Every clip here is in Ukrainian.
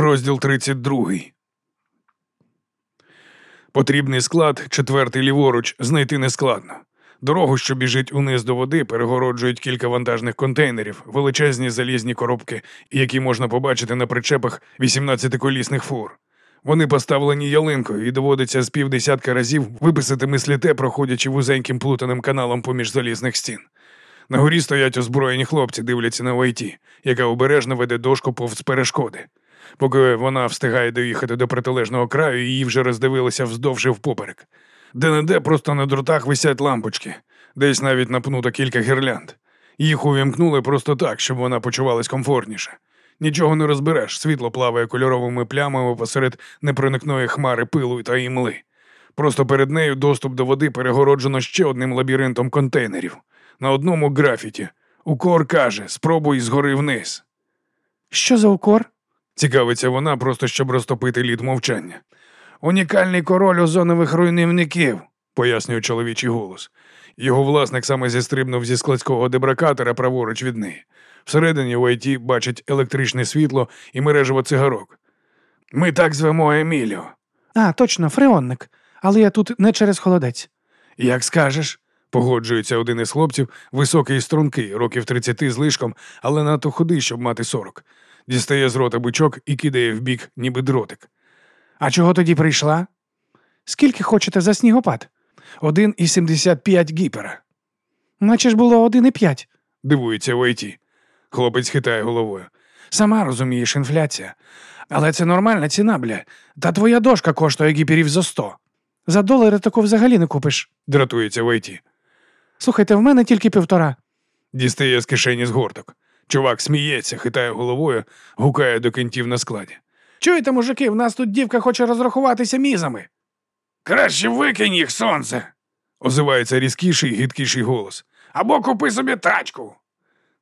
Розділ 32. Потрібний склад, четвертий ліворуч, знайти нескладно. Дорогу, що біжить униз до води, перегороджують кілька вантажних контейнерів, величезні залізні коробки, які можна побачити на причепах 18-колісних фур. Вони поставлені ялинкою і доводиться з півдесятка разів виписати мисліте, проходячи вузеньким плутаним каналом поміж залізних стін. На горі стоять озброєні хлопці, дивляться на Вайті, яка обережно веде дошку повз перешкоди. Поки вона встигає доїхати до протилежного краю, її вже роздивилися вздовж і впоперек. Де-не-де просто на дротах висять лампочки, десь навіть напнуто кілька гірлянд. Їх увімкнули просто так, щоб вона почувалась комфортніше. Нічого не розбереш, світло плаває кольоровими плямами посеред непроникної хмари пилу та імли. Просто перед нею доступ до води перегороджено ще одним лабіринтом контейнерів. На одному графіті. Укор каже: спробуй згори вниз. Що за укор? Цікавиться вона, просто щоб розтопити лід мовчання. Унікальний король озонових руйнівників, пояснює чоловічий голос. Його власник саме зістрибнув зі складського дебракатора праворуч від неї. Всередині у АйТі бачить електричне світло і мережево цигарок. Ми так звемо Еміліо. А, точно, фреонник. Але я тут не через холодець. Як скажеш, погоджується один із хлопців, високий і стрункий, років 30 з лишком, але надто худий, щоб мати 40. Дістає з рота бичок і кидає в бік, ніби дротик. А чого тоді прийшла? Скільки хочете за снігопад? Один і 75 гіпера. Наче ж було один і п'ять. Дивується в АйТі. Хлопець хитає головою. Сама розумієш, інфляція. Але це нормальна ціна, бля. Та твоя дошка коштує гіперів за сто. За долари таку взагалі не купиш. Дратується в АйТі. Слухайте, в мене тільки півтора. Дістає з кишені згорток. Чувак сміється, хитає головою, гукає до кінтів на складі. Чуєте, мужики, в нас тут дівка хоче розрахуватися мізами. Краще викинь їх, сонце. озивається різкіший, гидкіший голос. Або купи собі тачку.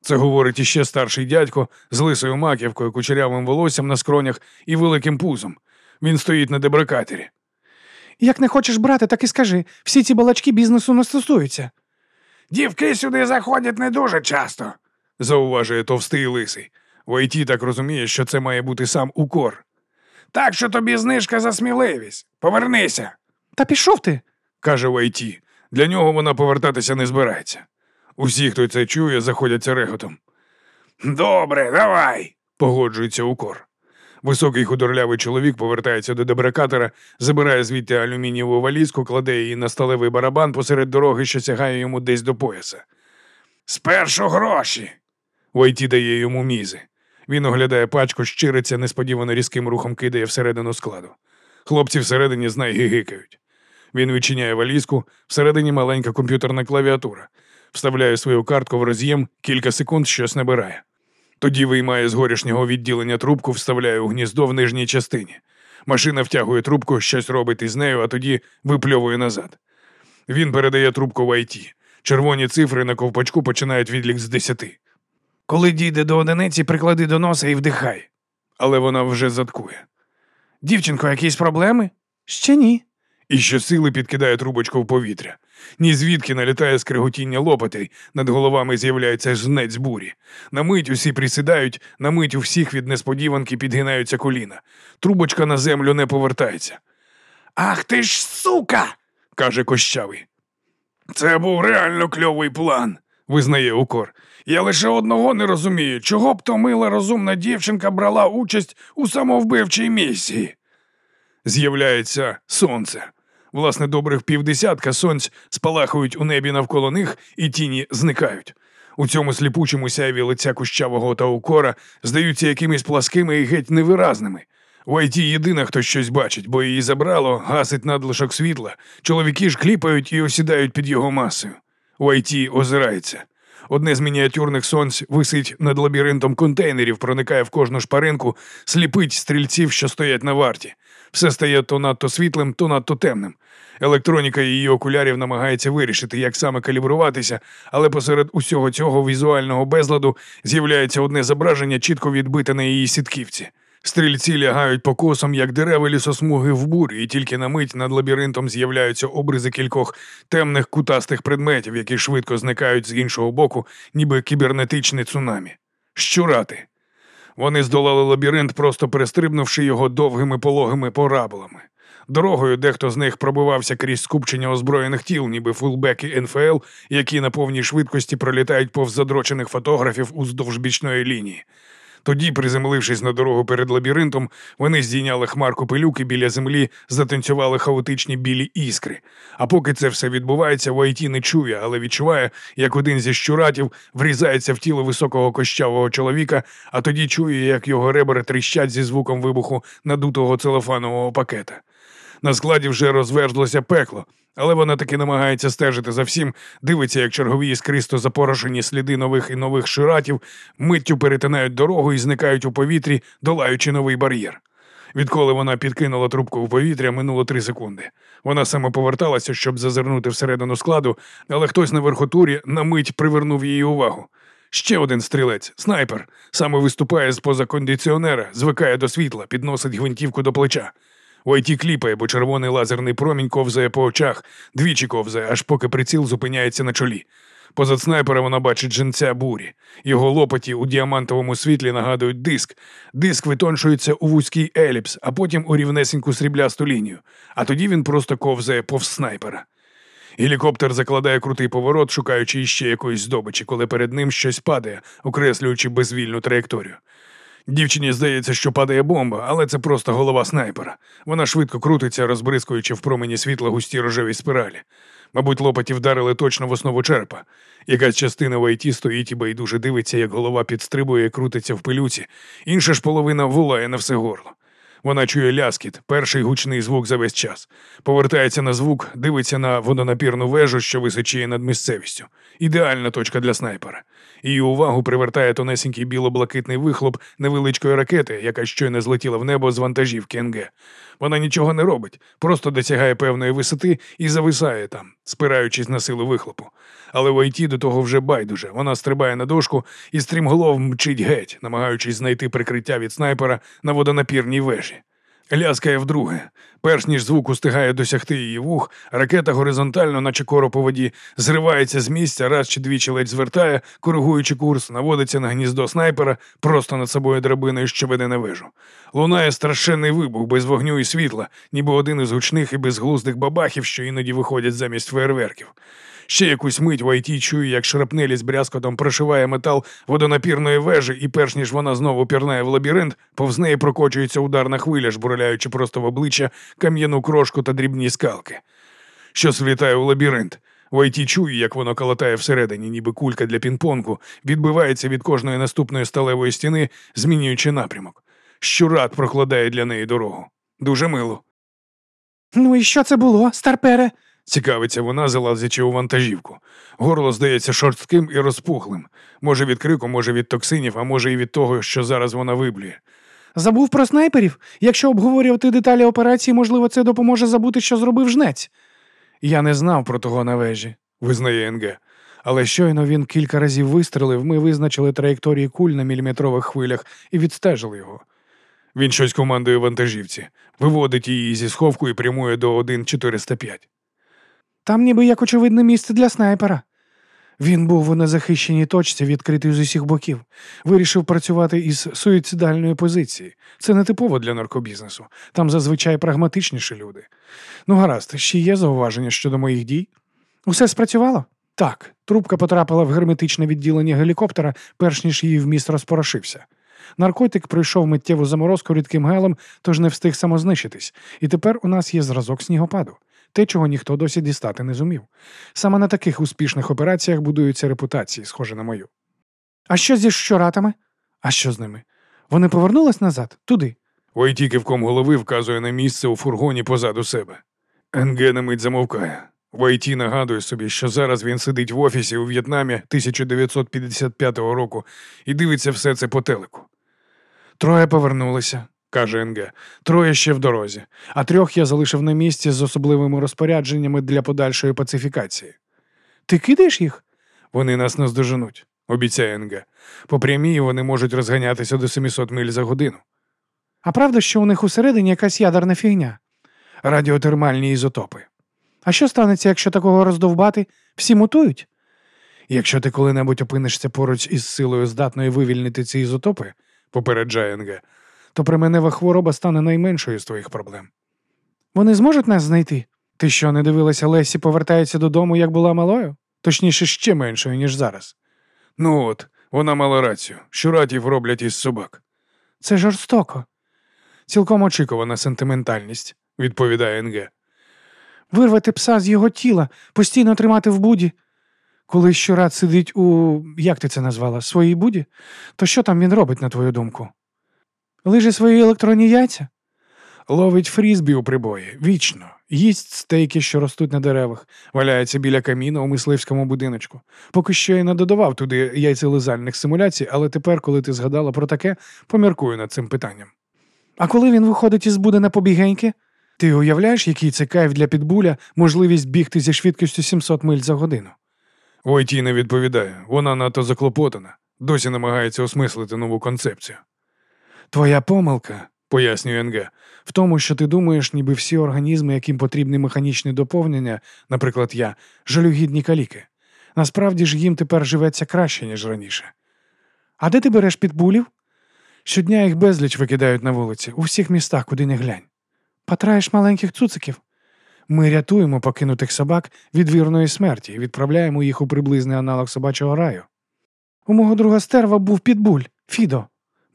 Це говорить іще старший дядько з лисою маківкою, кучерявим волоссям на скронях і великим пузом. Він стоїть на дебракатері. Як не хочеш брати, так і скажи. Всі ці балачки бізнесу не стосуються. Дівки сюди заходять не дуже часто, зауважує товстий лисий. В ІТ так розуміє, що це має бути сам укор. Так що тобі знижка за сміливість. Повернися. Та пішов ти, каже в ІТ. Для нього вона повертатися не збирається. Усі, хто це чує, заходяться реготом. Добре, давай, погоджується укор. Високий худорлявий чоловік повертається до дебракатора, забирає звідти алюмінієву валізку, кладе її на сталевий барабан посеред дороги, що сягає йому десь до пояса. Спершу гроші. Войті дає йому мізи. Він оглядає пачку, щириться, несподівано різким рухом кидає всередину складу. Хлопці всередині знай гигикають. Він відчиняє валізку, всередині маленька комп'ютерна клавіатура, вставляє свою картку в роз'єм, кілька секунд щось набирає. Тоді виймає з горішнього відділення трубку, вставляє у гніздо в нижній частині. Машина втягує трубку, щось робить із нею, а тоді випльовує назад. Він передає трубку в ІТ. Червоні цифри на ковпачку починають відлік з десяти. Коли дійде до одиниці, приклади до носа і вдихай. Але вона вже заткує. Дівчинко, якісь проблеми? Ще ні. І щосили підкидає трубочку в повітря. Ні звідки налітає скриготіння лопатей, над головами з'являється жнець бурі. На мить усі присідають, на мить у всіх від несподіванки підгинаються коліна. Трубочка на землю не повертається. Ах ти ж сука! каже кощавий. Це був реально кльовий план, визнає укор. Я лише одного не розумію, чого б то мила розумна дівчинка брала участь у самовбивчій місії. З'являється сонце. Власне, добрих півдесятка сонць спалахують у небі навколо них, і тіні зникають. У цьому сліпучому сяйві лиця кущавого та укора здаються якимись пласкими і геть невиразними. У Айті єдина, хто щось бачить, бо її забрало, гасить надлишок світла. Чоловіки ж кліпають і осідають під його масою. У Айті озирається. Одне з мініатюрних сонць висить над лабіринтом контейнерів, проникає в кожну шпаринку, сліпить стрільців, що стоять на варті. Все стає то надто світлим, то надто темним. Електроніка її окулярів намагається вирішити, як саме калібруватися, але посеред усього цього візуального безладу з'являється одне зображення, чітко відбите на її сітківці. Стрільці лягають по косам, як дерева лісосмуги в бурі, і тільки на мить над лабіринтом з'являються обризи кількох темних кутастих предметів, які швидко зникають з іншого боку, ніби кібернетичне цунамі. Щурати. Вони здолали лабіринт, просто перестрибнувши його довгими пологими пораболами. Дорогою дехто з них пробивався крізь скупчення озброєних тіл, ніби фулбеки НФЛ, які на повній швидкості пролітають повз задрочених фотографів уздовж бічної лінії. Тоді, приземлившись на дорогу перед лабіринтом, вони здійняли хмарку пилюки біля землі, затанцювали хаотичні білі іскри. А поки це все відбувається, Вайті не чує, але відчуває, як один зі щуратів врізається в тіло високого кощавого чоловіка, а тоді чує, як його ребра тріщать зі звуком вибуху надутого целофанового пакета. На складі вже розверзлося пекло, але вона таки намагається стежити за всім, дивиться, як чергові іскристо запорошені сліди нових і нових ширатів миттю перетинають дорогу і зникають у повітрі, долаючи новий бар'єр. Відколи вона підкинула трубку в повітря, минуло три секунди. Вона саме поверталася, щоб зазирнути всередину складу, але хтось на верхотурі на мить привернув її увагу. Ще один стрілець, снайпер, саме виступає з поза кондиціонера, звикає до світла, підносить гвинтівку до плеча. Войті кліпає, бо червоний лазерний промінь ковзає по очах, двічі ковзає, аж поки приціл зупиняється на чолі. Позад снайпера вона бачить женця бурі. Його лопаті у діамантовому світлі нагадують диск. Диск витоншується у вузький еліпс, а потім у рівнесеньку сріблясту лінію. А тоді він просто ковзає повз снайпера. Гелікоптер закладає крутий поворот, шукаючи іще якоїсь здобичі, коли перед ним щось падає, окреслюючи безвільну траєкторію. Дівчині здається, що падає бомба, але це просто голова снайпера. Вона швидко крутиться, розбризкуючи в промені світла густі рожеві спиралі. Мабуть, лопаті вдарили точно в основу черепа. Якась частина в ІТ стоїть і байдуже дивиться, як голова підстрибує і крутиться в пилюці, інша ж половина волає на все горло. Вона чує ляскіт, перший гучний звук за весь час. Повертається на звук, дивиться на водонапірну вежу, що височіє над місцевістю. Ідеальна точка для снайпера. Її увагу привертає тонесенький біло-блакитний вихлоп невеличкої ракети, яка щойно злетіла в небо з вантажівки НГ. Вона нічого не робить, просто досягає певної висоти і зависає там, спираючись на силу вихлопу. Але в IT до того вже байдуже. Вона стрибає на дошку і стрімголов мчить геть, намагаючись знайти прикриття від снайпера на водонапірній вежі. Ляскає вдруге. Перш ніж звук устигає досягти її вух, ракета горизонтально, наче короб у воді, зривається з місця, раз чи двічі ледь звертає, коригуючи курс, наводиться на гніздо снайпера просто над собою драбиною, що веде на вежу. Лунає страшенний вибух без вогню і світла, ніби один із гучних і безглуздих бабахів, що іноді виходять замість фейерверків. Ще якусь мить в ІТ чує, як шрапнелі з брязкотом прошиває метал водонапірної вежі, і перш ніж вона знову пірнає в лабіринт, повз неї прокочується ударна хвиля, жбурляючи просто в обличчя кам'яну крошку та дрібні скалки. Щось влітає у лабіринт. В ІТ чує, як воно калатає всередині, ніби кулька для пінг-понгу, відбивається від кожної наступної сталевої стіни, змінюючи напрямок. Щурат прокладає для неї дорогу. Дуже мило. Ну і що це було, старпере? Цікавиться вона, залазячи у вантажівку. Горло здається шорстким і розпухлим. Може від крику, може від токсинів, а може і від того, що зараз вона виблює. Забув про снайперів? Якщо обговорювати деталі операції, можливо, це допоможе забути, що зробив жнець. Я не знав про того на вежі, визнає НГ. Але щойно він кілька разів вистрелив, ми визначили траєкторії куль на міліметрових хвилях і відстежили його. Він щось командує вантажівці, виводить її зі сховку і прямує до 1405. Там ніби як очевидне місце для снайпера. Він був у незахищеній точці, відкритий з усіх боків. Вирішив працювати із суїцидальної позиції. Це не типово для наркобізнесу. Там зазвичай прагматичніші люди. Ну, гаразд, ще є зауваження щодо моїх дій. Усе спрацювало? Так, трубка потрапила в герметичне відділення гелікоптера, перш ніж її вміст розпорошився. Наркотик пройшов миттєву заморозку рідким гелем, тож не встиг самознищитись, і тепер у нас є зразок снігопаду те, чого ніхто досі дістати не зумів. Саме на таких успішних операціях будуються репутації, схожі на мою. А що зі щуратами? А що з ними? Вони повернулись назад, туди. Войті кивком голови вказує на місце у фургоні позаду себе. НГ на мить замовкає. Войті нагадує собі, що зараз він сидить в офісі у В'єтнамі 1955 року і дивиться все це по телеку. Троє повернулися, каже НГ. Троє ще в дорозі, а трьох я залишив на місці з особливими розпорядженнями для подальшої пацифікації. Ти кидаєш їх? Вони нас наздоженуть, обіцяє НГ. По прямій вони можуть розганятися до 700 миль за годину. А правда, що у них усередині якась ядерна фігня? Радіотермальні ізотопи. А що станеться, якщо такого роздовбати? Всі мутують? Якщо ти коли-небудь опинишся поруч із силою, здатною вивільнити ці ізотопи, попереджає НГ. То применева хвороба стане найменшою з твоїх проблем. Вони зможуть нас знайти? Ти що, не дивилася Лесі повертається додому, як була малою? Точніше, ще меншою, ніж зараз. Ну от, вона мала рацію. Щуратів роблять із собак. Це жорстоко. Цілком очікувана сентиментальність, відповідає НГ. Вирвати пса з його тіла, постійно тримати в буді. Коли щурат сидить у, як ти це назвала, своїй буді, то що там він робить, на твою думку? Лиже свої електронні яйця? Ловить фрізбі у прибої, вічно, їсть стейки, що ростуть на деревах, валяється біля каміна у мисливському будиночку. Поки що я не додавав туди яйцелизальних симуляцій, але тепер, коли ти згадала про таке, поміркую над цим питанням. А коли він виходить із буди на побігеньки? Ти уявляєш, який це кайф для підбуля можливість бігти зі швидкістю 700 миль за годину? Войті не відповідає, вона надто заклопотана, досі намагається осмислити нову концепцію. Твоя помилка, Пояснює НГ. в тому, що ти думаєш, ніби всі організми, яким потрібні механічні доповнення, наприклад, я, жалюгідні каліки. Насправді ж їм тепер живеться краще, ніж раніше. А де ти береш підбулів? Щодня їх безліч викидають на вулиці, у всіх містах, куди не глянь. Патраєш маленьких цуциків. Ми рятуємо покинутих собак від вірної смерті і відправляємо їх у приблизний аналог собачого раю. У мого друга стерва був підбуль, Фідо.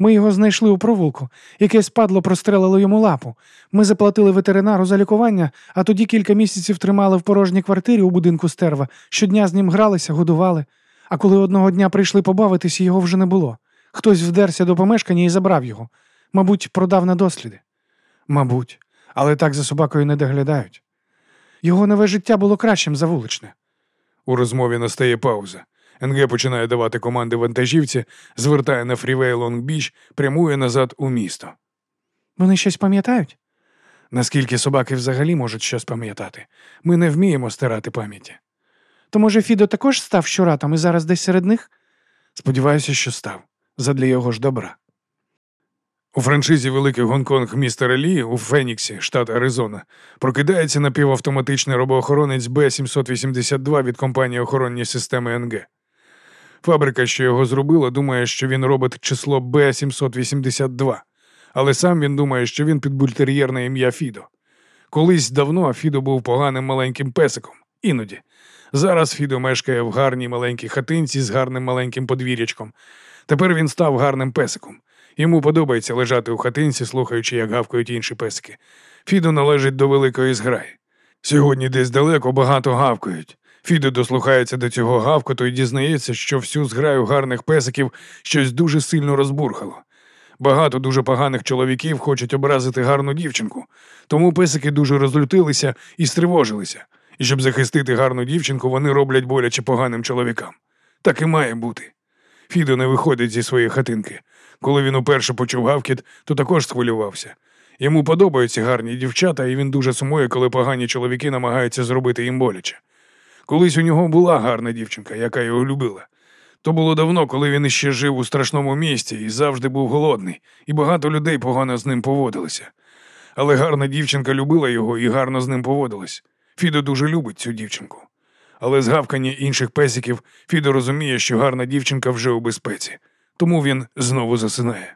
Ми його знайшли у провулку. Якесь падло прострелило йому лапу. Ми заплатили ветеринару за лікування, а тоді кілька місяців тримали в порожній квартирі у будинку стерва. Щодня з ним гралися, годували. А коли одного дня прийшли побавитися, його вже не було. Хтось вдерся до помешкання і забрав його. Мабуть, продав на досліди. Мабуть, але так за собакою не доглядають. Його нове життя було кращим за вуличне. У розмові настає пауза. НГ починає давати команди вантажівці, звертає на фрівей Лонг-Біч, прямує назад у місто. Вони щось пам'ятають? Наскільки собаки взагалі можуть щось пам'ятати? Ми не вміємо стирати пам'яті. То може Фідо також став щуратом і зараз десь серед них? Сподіваюся, що став. Задля його ж добра. У франшизі Великий Гонконг містера Лі у Феніксі, штат Аризона, прокидається напівавтоматичний робоохоронець Б-782 від компанії охоронні системи НГ. Фабрика, що його зробила, думає, що він робить число Б-782, але сам він думає, що він підбультер'єр на ім'я Фідо. Колись давно Фідо був поганим маленьким песиком, іноді. Зараз Фідо мешкає в гарній маленькій хатинці з гарним маленьким подвір'ячком. Тепер він став гарним песиком. Йому подобається лежати у хатинці, слухаючи, як гавкають інші песики. Фідо належить до великої зграї. Сьогодні десь далеко багато гавкають. Фідо дослухається до цього гавкоту і дізнається, що всю зграю гарних песиків щось дуже сильно розбурхало. Багато дуже поганих чоловіків хочуть образити гарну дівчинку, тому песики дуже розлютилися і стривожилися. І щоб захистити гарну дівчинку, вони роблять боляче поганим чоловікам. Так і має бути. Фідо не виходить зі своєї хатинки. Коли він уперше почув гавкіт, то також схвилювався. Йому подобаються гарні дівчата, і він дуже сумує, коли погані чоловіки намагаються зробити їм боляче. Колись у нього була гарна дівчинка, яка його любила. То було давно, коли він іще жив у страшному місті і завжди був голодний, і багато людей погано з ним поводилися. Але гарна дівчинка любила його і гарно з ним поводилась. Фідо дуже любить цю дівчинку. Але з гавкання інших песиків Фідо розуміє, що гарна дівчинка вже у безпеці, тому він знову засинає.